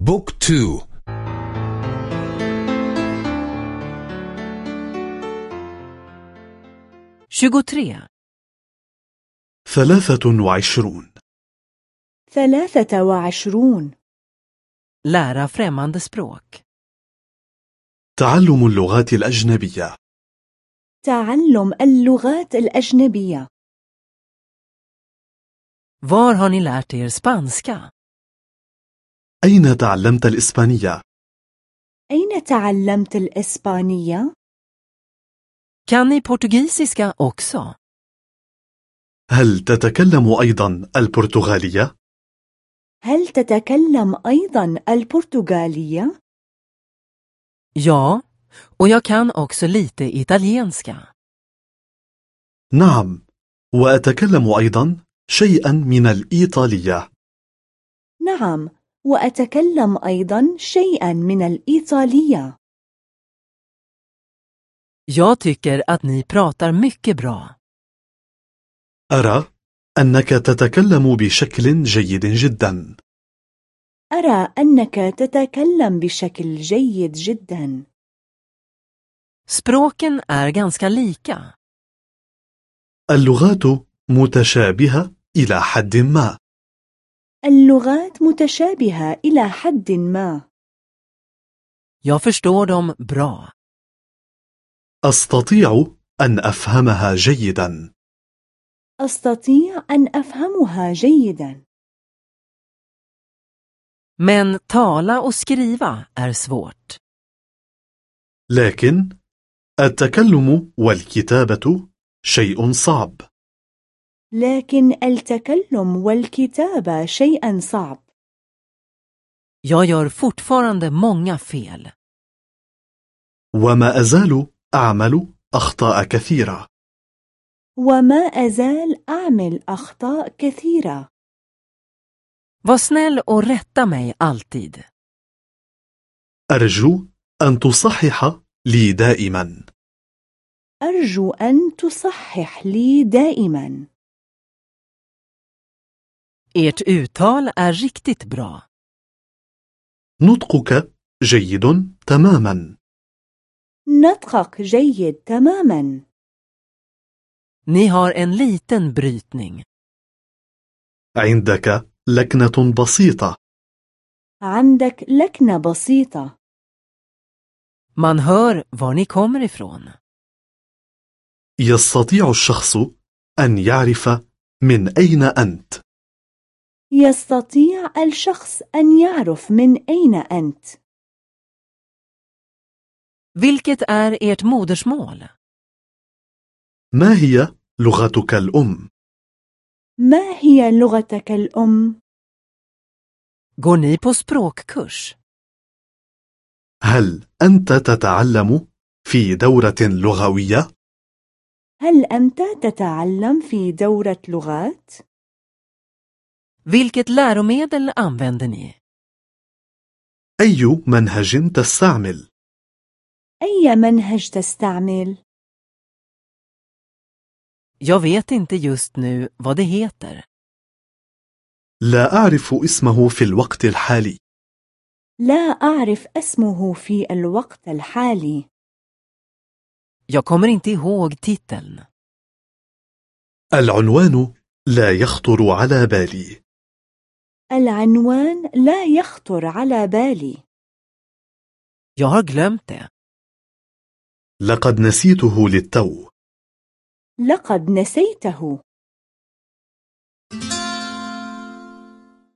بوك تو. tjugotre, ثلاثة وعشرون. ثلاثة وعشرون. lära främmande språk. تعلم اللغات الأجنبية. تعلم اللغات الأجنبية. Var har ni lärt er spanska? أين تعلمت الإسبانية؟ أين تعلمت الإسبانية؟ Kan ni portugisiska också? هل تتكلم أيضا البرتغالية؟ هل تتكلم أيضا البرتغالية؟ Ja, och jag kan också lite italienska. نعم وأتكلم أيضا شيئا من الإيطالية نعم وأتكلم أيضا شيئا من الإيطالية Jag tycker att ni pratar mycket bra. أرى أنك تتكلم بشكل جيد جدا أرى أنك تتكلم بشكل جيد جدا Språken är ganska lika. اللغات متشابهة إلى حد ما اللغات متشابهة إلى حد ما Jag förstår dem bra. أستطيع أن أفهمها جيدا أستطيع أن أفهمها جيدا Men tala och skriva är svårt. لكن التكلم والكتابة شيء صعب لكن التكلم والكتابة شيئا صعب. Jag gör fortfarande många fel. وما أزال أعمل أخطاء كثيرة. وما أزال أعمل أخطاء كثيرة. Var snäll och rätta mig alltid. أرجو أن تصحح لي دائما. أرجو أن تصحح لي دائما. Ert uttal är riktigt bra. نطقك جيد تماما نطقك جيد تماما Ni har en liten brytning. عندك لكنة بسيطة عندك لكنة بسيطة Man hör var ni kommer ifrån. يستطيع الشخص أن يعرف من أين أنت يستطيع الشخص أن يعرف من أين أنت Vilket är ert modersmål? ما هي لغتك الأم؟ ما هي لغتك الأم؟ Går ni på språkkurs? هل أنت تتعلم في دورة لغوية؟ هل أنت تتعلم في دورة لغات؟ Vilket läromedel använder ni? أي منهج تستعمل؟ أي منهج تستعمل؟ Jag vet inte just nu vad det heter. لا أعرف اسمه في الوقت الحالي لا أعرف اسمه في الوقت الحالي Jag kommer inte ihåg titeln. العنوان لا يخطر على بالي العنوان لا يخطر على بالي. Jag har glömt det. لقد نسيته للتو. لقد نسيته.